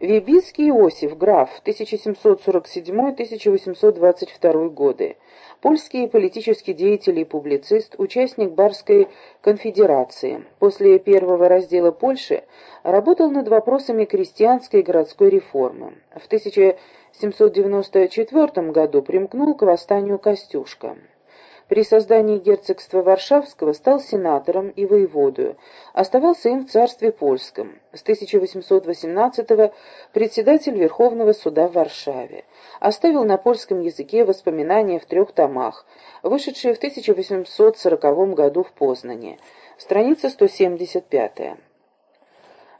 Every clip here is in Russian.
Вибицкий Иосиф, граф, 1747-1822 годы. Польский политический деятель и публицист, участник Барской конфедерации. После первого раздела Польши работал над вопросами крестьянской и городской реформы. В 1794 году примкнул к восстанию Костюшка. При создании герцогства Варшавского стал сенатором и воеводою, оставался им в царстве польском. С 1818 председатель Верховного суда в Варшаве. Оставил на польском языке воспоминания в трех томах, вышедшие в 1840 году в Познане. Страница 175.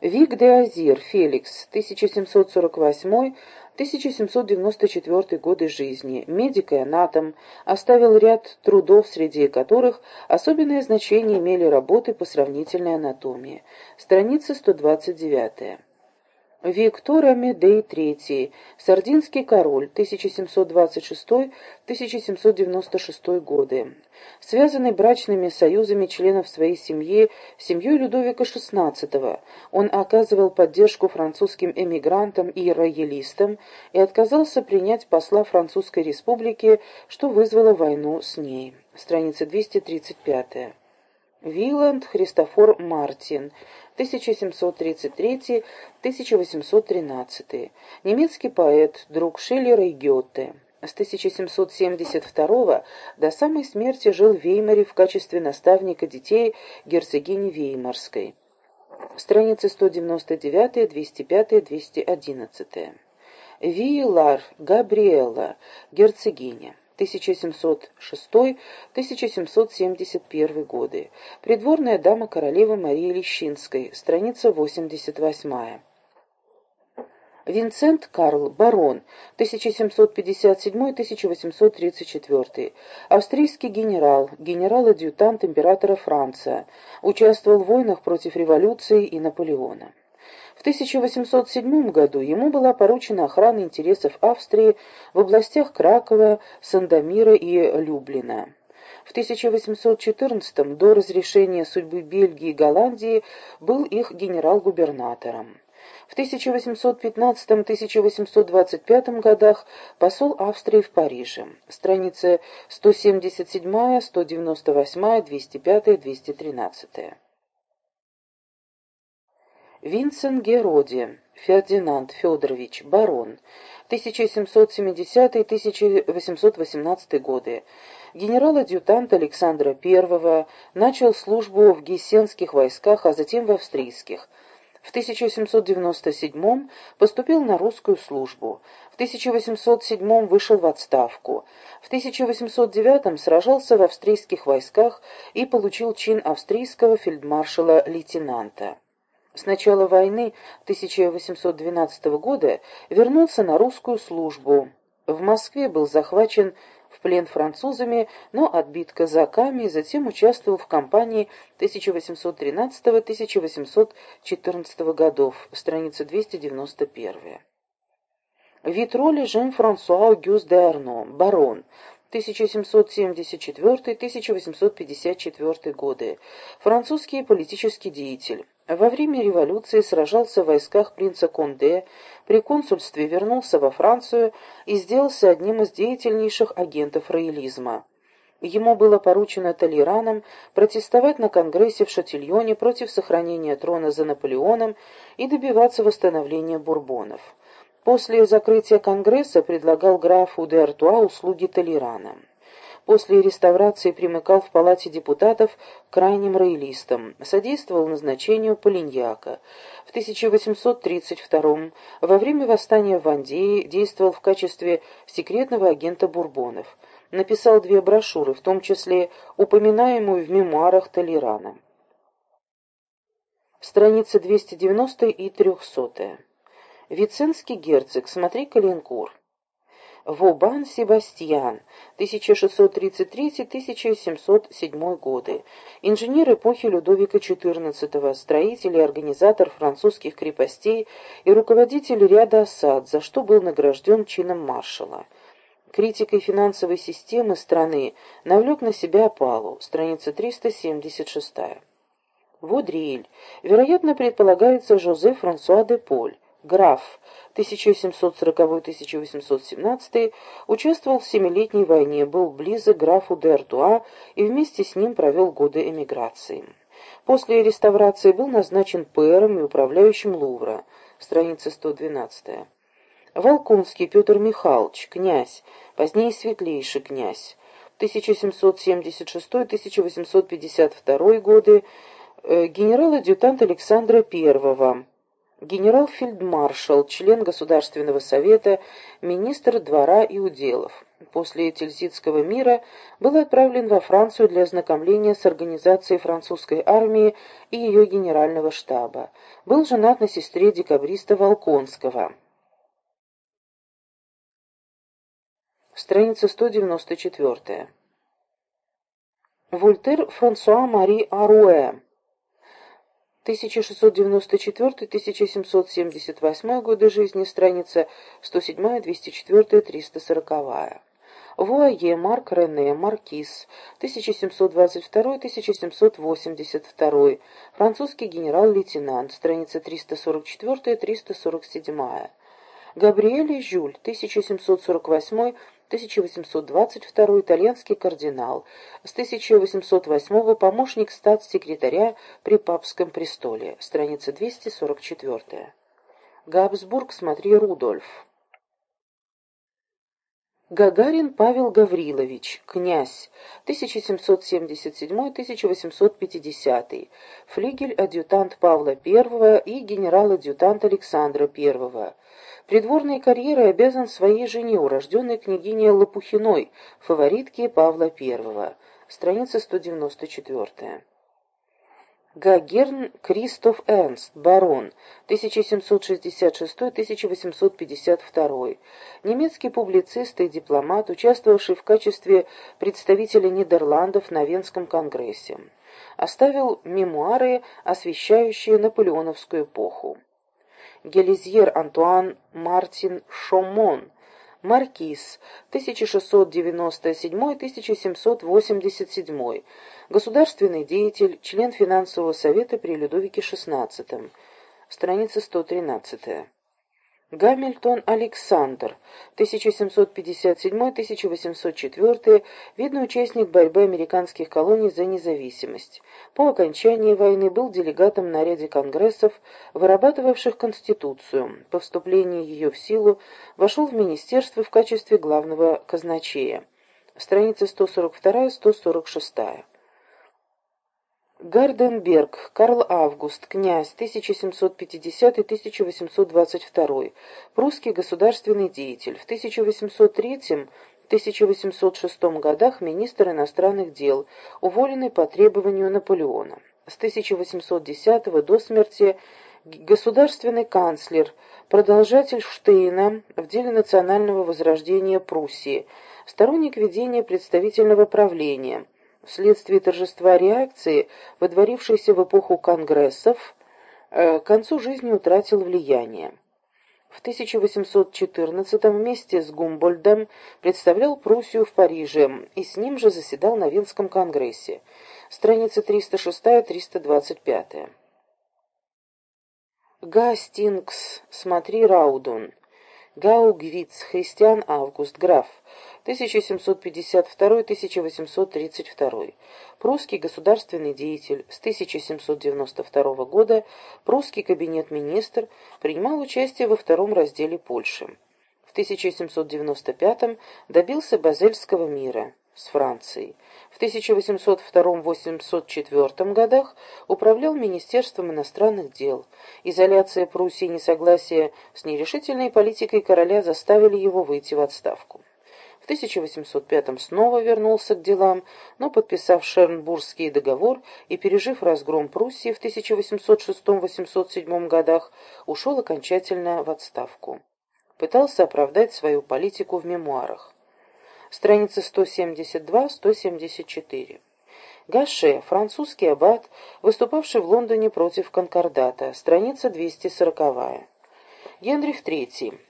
Вик де Азир, Феликс, 1748 1794 годы жизни, медик и анатом, оставил ряд трудов, среди которых особенное значение имели работы по сравнительной анатомии. Страница 129. Виктор Амедей III, Сардинский король, 1726-1796 годы, связанный брачными союзами членов своей семьи семьей Людовика XVI, он оказывал поддержку французским эмигрантам и роялистам и отказался принять посла Французской республики, что вызвало войну с ней. Страница 235. Виланд Христофор Мартин, 1733-1813, немецкий поэт, друг Шиллера и Гёте. С 1772 до самой смерти жил в Веймаре в качестве наставника детей герцогини Веймарской. Страницы 199, 205, 211. Виелар Габриэла, герцогиня. 1706-1771 годы. Придворная дама королевы Марии Лещинской, страница 88. Винсент Карл, барон, 1757-1834, австрийский генерал, генерал-адъютант императора Франция, участвовал в войнах против революции и Наполеона. В 1807 году ему была поручена охрана интересов Австрии в областях Кракова, Сандомира и Люблина. В 1814 до разрешения судьбы Бельгии и Голландии был их генерал-губернатором. В 1815-1825 годах посол Австрии в Париже. Страницы 177, 198, 205, 213. Винсент Героди, Фердинанд Федорович, барон, 1770-1818 годы, генерал-адъютант Александра I, начал службу в гессенских войсках, а затем в австрийских. В 1797 поступил на русскую службу. В 1807 вышел в отставку. В 1809 сражался в австрийских войсках и получил чин австрийского фельдмаршала-лейтенанта. С начала войны 1812 года вернулся на русскую службу. В Москве был захвачен в плен французами, но отбит казаками затем участвовал в кампании 1813-1814 годов, страница 291. Витроли Жан-Франсуа Аугюст де Арно, барон, 1774-1854 годы, французский политический деятель. Во время революции сражался в войсках принца Конде, при консульстве вернулся во Францию и сделался одним из деятельнейших агентов роялизма. Ему было поручено Толераном протестовать на Конгрессе в Шатильоне против сохранения трона за Наполеоном и добиваться восстановления бурбонов. После закрытия Конгресса предлагал графу де Артуа услуги Толерана после реставрации примыкал в Палате депутатов к крайним роялистам, содействовал назначению Полиньяка. В 1832 во время восстания в Вандее действовал в качестве секретного агента Бурбонов. Написал две брошюры, в том числе упоминаемую в мемуарах Толерана. Страницы 290 и 300. Виценский герцог, смотри Калинкур. Вобан Себастьян, 1633-1707 годы, инженер эпохи Людовика XIV, строитель и организатор французских крепостей и руководитель ряда осад, за что был награжден чином маршала. Критикой финансовой системы страны навлек на себя опалу, страница 376. Вудриэль, вероятно, предполагается Жозе Франсуа де Поль, граф 1740-1817, участвовал в Семилетней войне, был близок графу де Артуа и вместе с ним провел годы эмиграции. После реставрации был назначен пэром и управляющим Лувра, страница 112. Волконский Петр Михайлович, князь, позднее светлейший князь, 1776-1852 годы, э, генерал-адъютант Александра I, генерал-фельдмаршал, член Государственного совета, министр двора и уделов. После Тильзитского мира был отправлен во Францию для ознакомления с организацией французской армии и ее генерального штаба. Был женат на сестре декабриста Волконского. Страница 194. Вольтер Франсуа Мари Аруэ 1694-1778 годы жизни, страница 107-204-340. Вуае Марк Рене Маркиз, 1722-1782, французский генерал-лейтенант, страница 344-347. Габриэле Жюль, 1748 1822 итальянский кардинал, с 1808 помощник статс-секретаря при папском престоле, страница 244. Габсбург, смотри, Рудольф. Гагарин Павел Гаврилович, князь, 1777-1850, флигель-адъютант Павла I и генерал-адъютант Александра I. Придворной карьерой обязан своей жене, урожденной княгине Лопухиной, фаворитке Павла I. Страница 194. Гагерн Кристоф Эрнст, барон, 1766-1852, немецкий публицист и дипломат, участвовавший в качестве представителя Нидерландов на Венском конгрессе. Оставил мемуары, освещающие наполеоновскую эпоху. Гелизьер Антуан Мартин Шомон, Маркиз, 1697-1787, государственный деятель, член финансового совета при Людовике XVI, страница 113. Гамильтон Александр, 1757-1804, видный участник борьбы американских колоний за независимость. По окончании войны был делегатом на ряде конгрессов, вырабатывавших Конституцию. По вступлении ее в силу вошел в министерство в качестве главного казначея. Страница 142-146. Гарденберг, Карл Август, князь, 1750-1822, прусский государственный деятель, в 1803-1806 годах министр иностранных дел, уволенный по требованию Наполеона. С 1810 до смерти государственный канцлер, продолжатель Штейна в деле национального возрождения Пруссии, сторонник ведения представительного правления – вследствие торжества реакции, водворившейся в эпоху конгрессов, э, к концу жизни утратил влияние. В 1814 вместе с Гумбольдом представлял Пруссию в Париже и с ним же заседал на Венском конгрессе. Страница 306-325. Гастингс, смотри Раудон. Гаугвиц, Христиан Август, граф. 1752-1832. Прусский государственный деятель. С 1792 года прусский кабинет-министр принимал участие во втором разделе Польши. В 1795 добился Базельского мира с Францией. В 1802-1804 годах управлял Министерством иностранных дел. Изоляция Пруссии и несогласие с нерешительной политикой короля заставили его выйти в отставку. В 1805 снова вернулся к делам, но, подписав Шернбургский договор и пережив разгром Пруссии в 1806-1807 годах, ушел окончательно в отставку. Пытался оправдать свою политику в мемуарах. Страница 172-174. Гаше, французский аббат, выступавший в Лондоне против конкордата, страница 240. Генрих III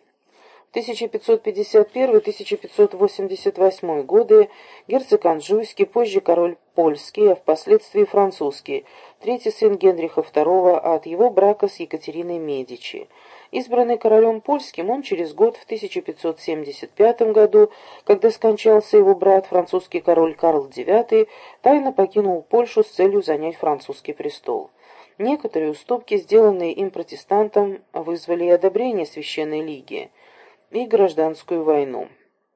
1551-1588 годы герцог Анжуйский, позже король польский, а впоследствии французский, третий сын Генриха II от его брака с Екатериной Медичи. Избранный королем польским, он через год, в 1575 году, когда скончался его брат, французский король Карл IX, тайно покинул Польшу с целью занять французский престол. Некоторые уступки, сделанные им протестантам, вызвали одобрение Священной Лиги и гражданскую войну.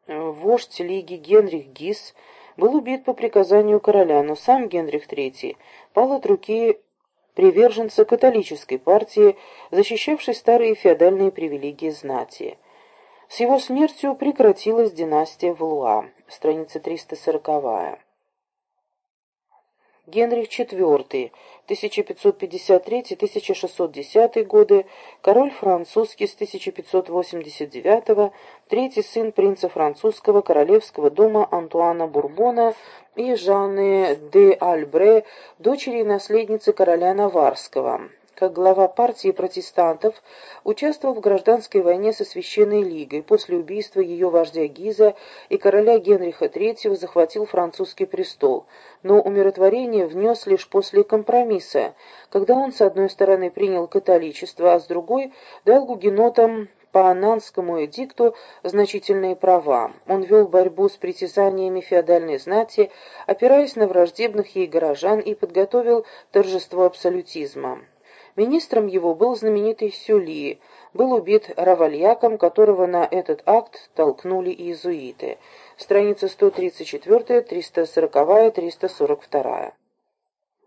Вождь Лиги Генрих Гис был убит по приказанию короля, но сам Генрих III пал от руки приверженца католической партии, защищавшей старые феодальные привилегии знати. С его смертью прекратилась династия Валуа, страница 340 Генрих IV, 1553-1610 годы, король французский с 1589 третий сын принца французского королевского дома Антуана Бурбона и Жанны де Альбре, дочери и наследницы короля Наварского как глава партии протестантов, участвовал в гражданской войне со Священной Лигой. После убийства ее вождя Гиза и короля Генриха III захватил французский престол, но умиротворение внес лишь после компромисса, когда он с одной стороны принял католичество, а с другой дал гугенотам по Ананскому эдикту значительные права. Он вел борьбу с притязаниями феодальной знати, опираясь на враждебных ей горожан и подготовил торжество абсолютизма. Министром его был знаменитый Сюли, был убит равальяком, которого на этот акт толкнули иезуиты. Страница 134, 340, 342.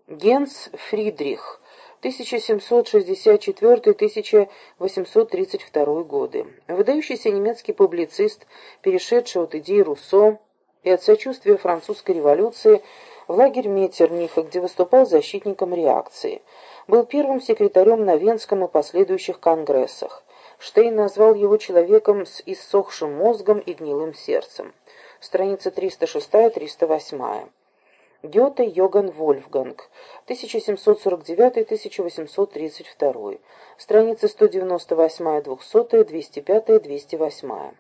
Генс Фридрих, 1764-1832 годы. Выдающийся немецкий публицист, перешедший от идей Руссо и от сочувствия французской революции в лагерь Меттерниха, где выступал защитником реакции был первым секретарем на Венском и последующих конгрессах. Штейн назвал его человеком с иссохшим мозгом и гнилым сердцем. Страница 306-308. Гёте Йоган Вольфганг, 1749-1832. Страница 198-200, 205-208.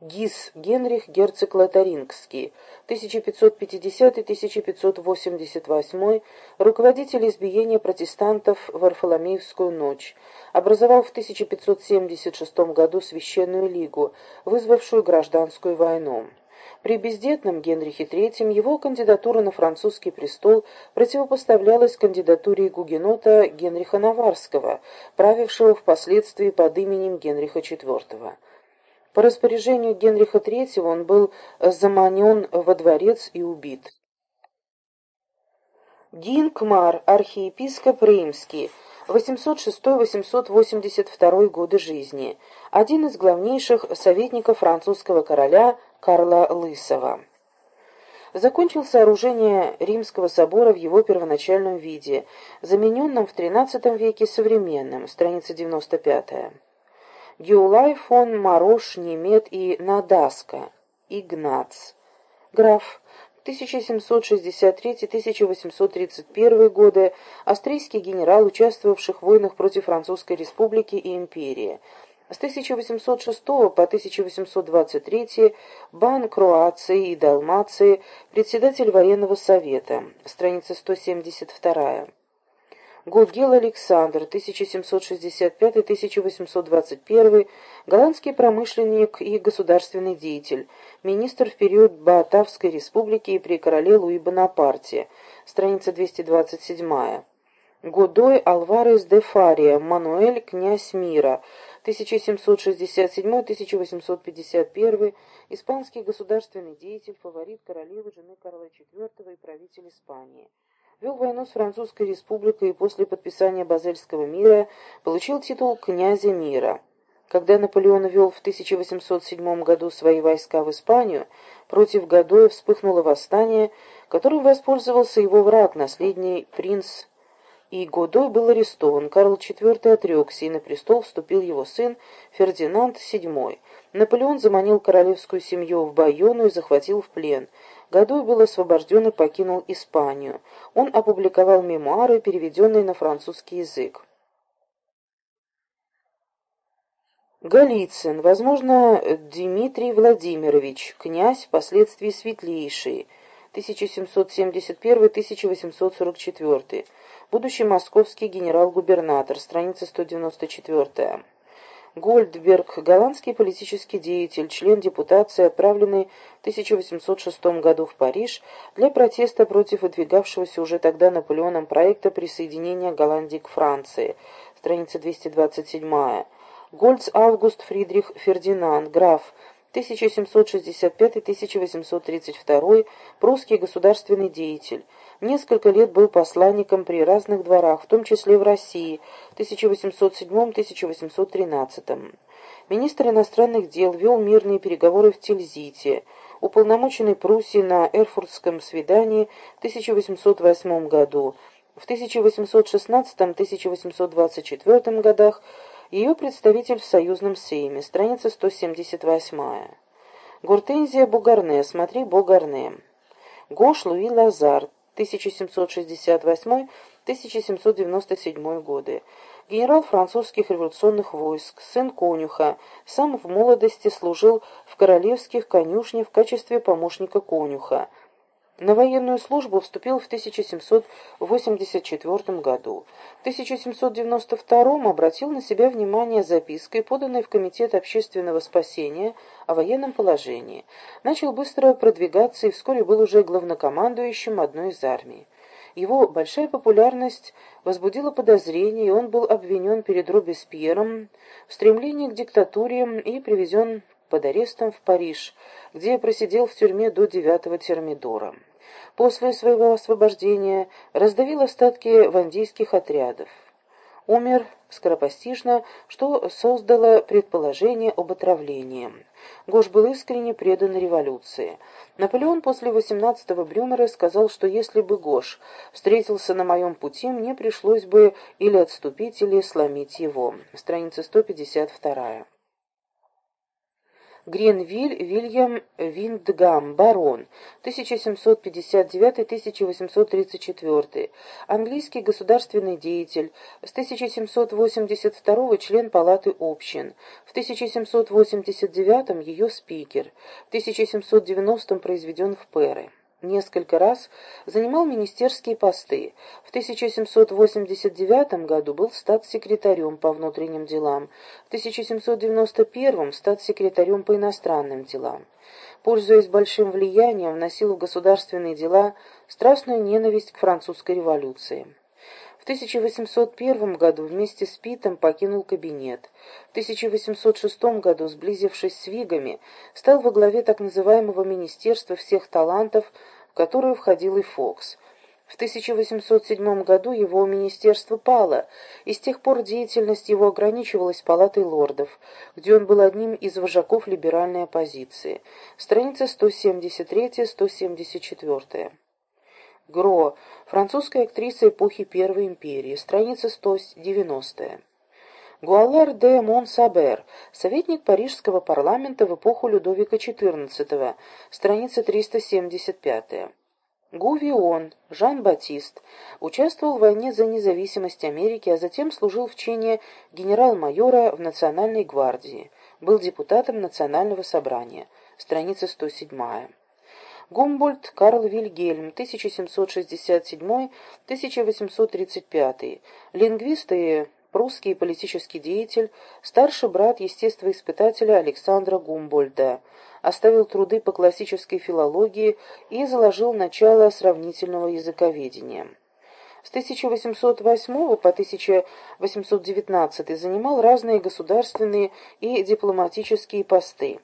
Гис Генрих герцог Лотарингский, 1550-1588, руководитель избиения протестантов в Варфоломеевскую ночь, образовал в 1576 году Священную Лигу, вызвавшую гражданскую войну. При бездетном Генрихе III его кандидатура на французский престол противопоставлялась кандидатуре гугенота Генриха Наварского, правившего впоследствии под именем Генриха IV. По распоряжению Генриха III он был заманен во дворец и убит. Динкмар, архиепископ Римский, 806-882 годы жизни, один из главнейших советников французского короля Карла Лысого. Закончил сооружение Римского собора в его первоначальном виде, замененном в XIII веке современным, страница 95 Геулай фон Марош, Немет и Надаска, Игнац. Граф 1763-1831 годы, австрийский генерал, участвовавший в войнах против Французской республики и империи. С 1806 по 1823 бан Кроации и Далмации, председатель военного совета, страница 172. Гогел Александр, 1765-1821, голландский промышленник и государственный деятель, министр в период Батавской республики и при короле Луи Бонапарте, страница 227. Годой Алварес де Фария, Мануэль, князь мира, 1767-1851, испанский государственный деятель, фаворит королевы, жены Карла IV и правитель Испании вел войну с Французской республикой и после подписания Базельского мира получил титул князя мира. Когда Наполеон вел в 1807 году свои войска в Испанию, против Гадоя вспыхнуло восстание, которым воспользовался его враг, наследный принц и Годой был арестован. Карл IV отрекся, и на престол вступил его сын Фердинанд VII. Наполеон заманил королевскую семью в Байону и захватил в плен. Годой был освобожден и покинул Испанию. Он опубликовал мемуары, переведенные на французский язык. Голицын, возможно, Дмитрий Владимирович, князь, впоследствии светлейший, 1771-1844, будущий московский генерал-губернатор, страница 194. Гольдберг, голландский политический деятель, член депутации, отправленный в 1806 году в Париж для протеста против выдвигавшегося уже тогда Наполеоном проекта присоединения Голландии к Франции, страница 227. Гольц Август Фридрих Фердинанд, граф, 1765-1832, прусский государственный деятель. Несколько лет был посланником при разных дворах, в том числе в России, 1807-1813. Министр иностранных дел вел мирные переговоры в Тильзите, уполномоченный Пруссии на Эрфуртском свидании в 1808 году. В 1816-1824 годах ее представитель в Союзном Сейме, страница 178. Гортензия Бугарне, смотри Бугарне. Гош Луи Лазар, 1768-1797 годы. Генерал французских революционных войск, сын конюха, сам в молодости служил в королевских конюшнях в качестве помощника конюха. На военную службу вступил в 1784 году. В 1792 обратил на себя внимание запиской, поданной в Комитет общественного спасения о военном положении. Начал быстро продвигаться и вскоре был уже главнокомандующим одной из армий. Его большая популярность возбудила подозрения, и он был обвинен перед Робеспьером в стремлении к диктатуре и привезен под арестом в Париж, где просидел в тюрьме до девятого термидора после своего освобождения раздавил остатки вандийских отрядов. Умер скоропостижно, что создало предположение об отравлении. Гош был искренне предан революции. Наполеон после 18-го Брюмера сказал, что если бы Гош встретился на моем пути, мне пришлось бы или отступить, или сломить его. Страница 152. Гренвиль Вильям Виндгам, барон, 1759-1834, английский государственный деятель, с 1782 член Палаты общин, в 1789 ее спикер, в 1790 произведен в Перы несколько раз занимал министерские посты. В 1789 году был статс-секретарем по внутренним делам, в 1791 статс-секретарем по иностранным делам. Пользуясь большим влиянием, вносил в государственные дела страстную ненависть к французской революции. В 1801 году вместе с Питом покинул кабинет. В 1806 году, сблизившись с Вигами, стал во главе так называемого Министерства всех талантов, в которое входил и Фокс. В 1807 году его министерство пало, и с тех пор деятельность его ограничивалась палатой лордов, где он был одним из вожаков либеральной оппозиции. Страница 173-174. Гро, французская актриса эпохи Первой империи, страница 190. Гуалар де Монсабер, советник парижского парламента в эпоху Людовика XIV, страница 375. Гувион, Жан-Батист, участвовал в войне за независимость Америки, а затем служил в чине генерал-майора в Национальной гвардии. Был депутатом Национального собрания. Страница 107. Гумбольд Карл Вильгельм, 1767-1835, лингвист и прусский политический деятель, старший брат естествоиспытателя Александра Гумбольда, оставил труды по классической филологии и заложил начало сравнительного языковедения. С 1808 по 1819 занимал разные государственные и дипломатические посты.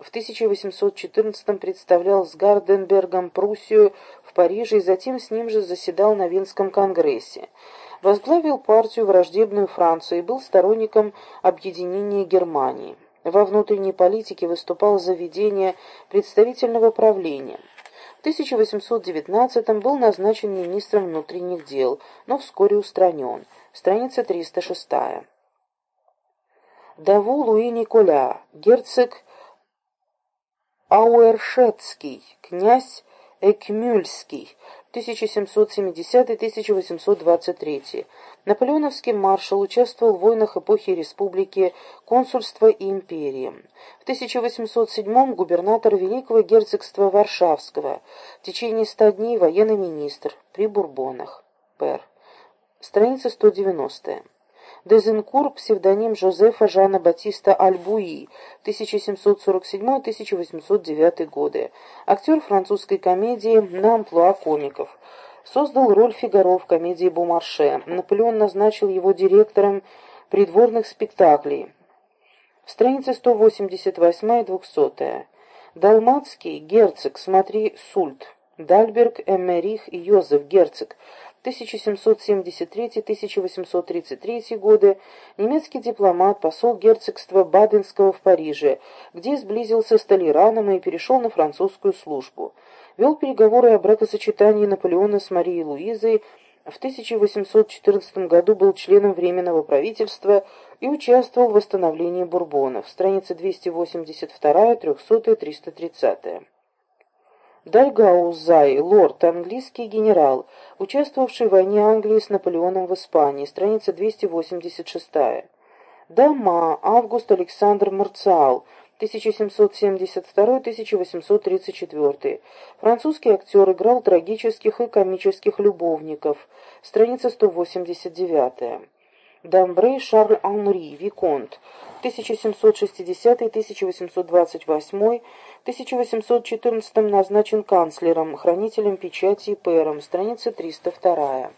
В 1814 представлял с Гарденбергом Пруссию в Париже и затем с ним же заседал на Венском конгрессе. Возглавил партию враждебную Францию и был сторонником объединения Германии. Во внутренней политике выступал за введение представительного правления. В 1819 был назначен министром внутренних дел, но вскоре устранен. Страница 306. Даву Луи Николя, герцог Ауэршетский, князь Экмюльский, 1770-1823. Наполеоновский маршал участвовал в войнах эпохи республики, консульства и империи. В 1807 губернатор Великого герцогства Варшавского. В течение ста дней военный министр при Бурбонах. Пер. Страница 190. Дезенкур, псевдоним Жозефа Жана Батиста Альбуи, 1747-1809 годы. Актер французской комедии на амплуа комиков. Создал роль Фигаро в комедии Бумарше. Наполеон назначил его директором придворных спектаклей. Страница 188-200. Далматский, герцог, смотри, Сульт. Дальберг, Эммерих и Йозеф, герцог. 1773-1833 годы, немецкий дипломат, посол герцогства Баденского в Париже, где сблизился с Толераном и перешел на французскую службу. Вел переговоры о бракосочетании Наполеона с Марией Луизой, в 1814 году был членом Временного правительства и участвовал в восстановлении Бурбонов. Страница 282, 300, 330. Дальгаузай, лорд, английский генерал, участвовавший в войне Англии с Наполеоном в Испании, страница 286. Дама, Август Александр Марциал, 1772-1834. Французский актер играл трагических и комических любовников, страница 189. Дамбрей Шарль Анри, Виконт, 1760-1828, 1814 назначен канцлером, хранителем печати и пэром, страница 302.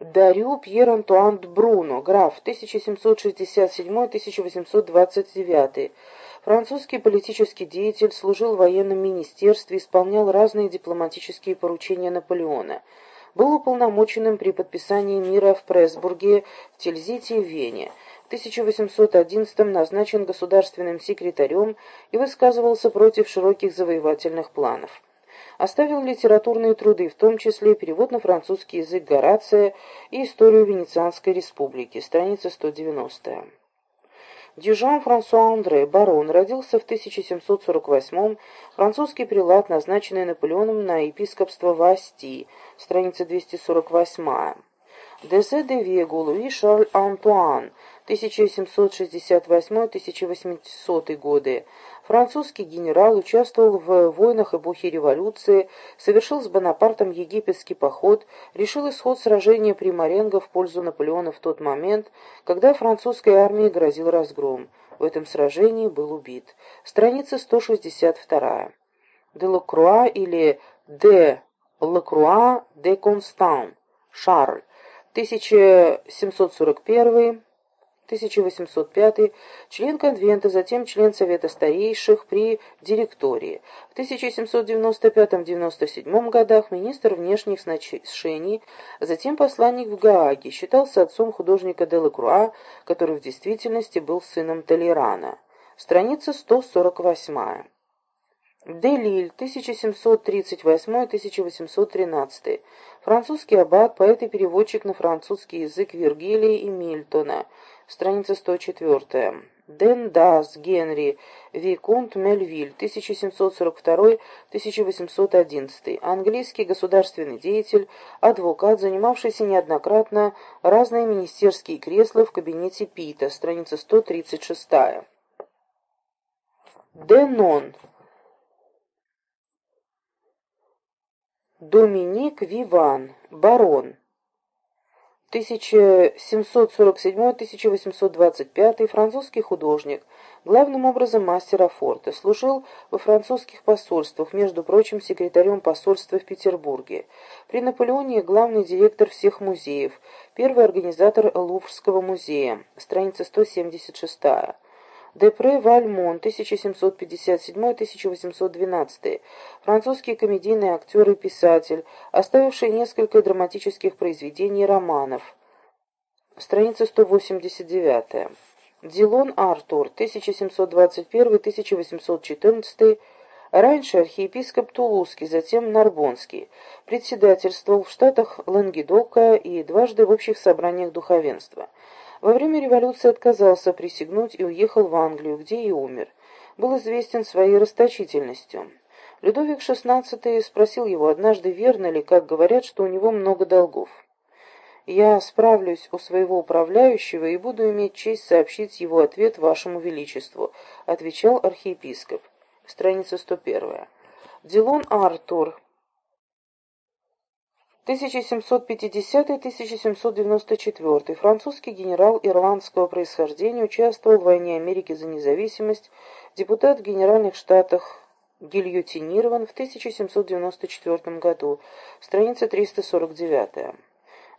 Дарю Пьер Антуан Бруно, граф, 1767-1829. Французский политический деятель, служил в военном министерстве, исполнял разные дипломатические поручения Наполеона – был уполномоченным при подписании мира в Пресбурге, в Тильзите и Вене. В 1811 назначен государственным секретарем и высказывался против широких завоевательных планов. Оставил литературные труды, в том числе перевод на французский язык Горация и историю Венецианской республики, страница 190. Дюжан Франсуа Андре, барон, родился в 1748-м, французский прилад, назначенный Наполеоном на епископство в Асти, страница 248. Дезе де Вегу, Луи Шарль Антуан, 1768-1800 годы, Французский генерал участвовал в войнах эпохи революции, совершил с Бонапартом египетский поход, решил исход сражения при Маренго в пользу Наполеона в тот момент, когда французской армии грозил разгром. В этом сражении был убит. Страница 162. Де Лакруа или Де Лакруа де Констан, Шарль, 1741 1805, член конвента, затем член Совета старейших при директории. В 1795-97 годах министр внешних сношений, затем посланник в Гааге, считался отцом художника Делакруа, который в действительности был сыном Толерана. Страница 148. Делиль, 1738-1813. Французский аббат, поэт и переводчик на французский язык Вергилия и Мильтона страница 104. Ден Дас Генри, Виконт Мельвиль, 1742-1811, английский государственный деятель, адвокат, занимавшийся неоднократно разные министерские кресла в кабинете Пита, страница 136. Денон. Доминик Виван, барон. 1747-1825 французский художник, главным образом мастер Афорта, служил во французских посольствах, между прочим, секретарем посольства в Петербурге. При Наполеоне главный директор всех музеев, первый организатор Луврского музея, страница 176 Депре Вальмон, 1757-1812, французский комедийный актер и писатель, оставивший несколько драматических произведений и романов. Страница 189. Дилон Артур, 1721-1814, раньше архиепископ Тулузский, затем Нарбонский, председательствовал в штатах Лангедока и дважды в общих собраниях духовенства. Во время революции отказался присягнуть и уехал в Англию, где и умер. Был известен своей расточительностью. Людовик XVI спросил его однажды, верно ли, как говорят, что у него много долгов. «Я справлюсь у своего управляющего и буду иметь честь сообщить его ответ вашему величеству», — отвечал архиепископ. Страница 101. Дилон Артур. 1750-1794. Французский генерал ирландского происхождения участвовал в войне Америки за независимость, депутат в Генеральных Штатах, гильотинирован в 1794 году. Страница 349.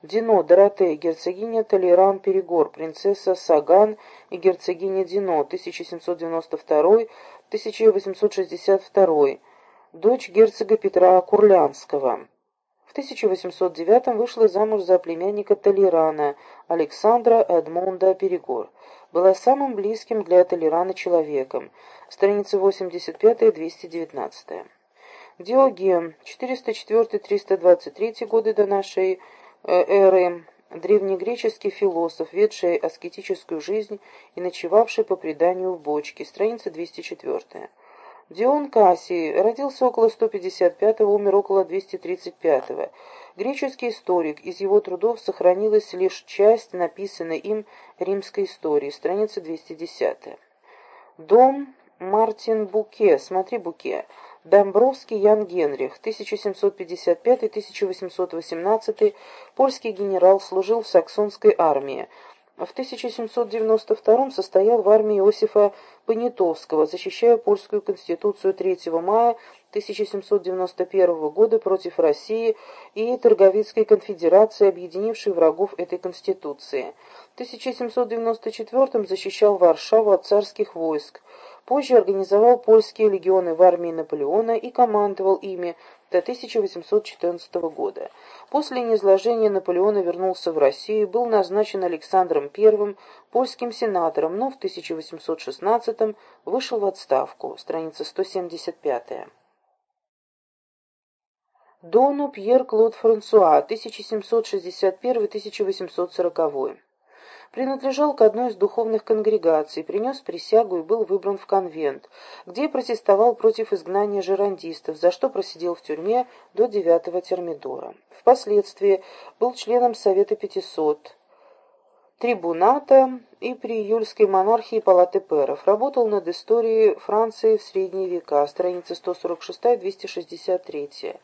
Дино, Доротея, герцогиня Толеран-Перегор, принцесса Саган и герцогиня Дино, 1792-1862, дочь герцога Петра Курлянского. В 1809 вышла замуж за племянника Толерана, Александра Эдмонда Перегор. Была самым близким для Толерана человеком. Страница 85-219. Диоген, 404-323 годы до нашей Э, эры древнегреческий философ, ведший аскетическую жизнь и ночевавший по преданию в бочке, страница 204. Дион Кассий родился около 155-го, умер около 235-го. Греческий историк, из его трудов сохранилась лишь часть написанной им римской истории, страница 210. Дом Мартин Буке, смотри Буке, Домбровский Ян Генрих, 1755-1818, польский генерал, служил в саксонской армии. В 1792 состоял в армии Иосифа Понятовского, защищая польскую конституцию 3 мая 1791 года против России и Торговицкой конфедерации, объединившей врагов этой конституции. В 1794 защищал Варшаву от царских войск. Позже организовал польские легионы в армии Наполеона и командовал ими до 1814 года. После низложения Наполеона вернулся в Россию был назначен Александром I польским сенатором, но в 1816 вышел в отставку. Страница 175. Дону Пьер Клод Франсуа, 1761-1840 принадлежал к одной из духовных конгрегаций, принес присягу и был выбран в конвент, где протестовал против изгнания жерандистов, за что просидел в тюрьме до девятого термидора. Впоследствии был членом Совета 500, трибуната и при июльской монархии палаты пэров. Работал над историей Франции в средние века, страница 146-263.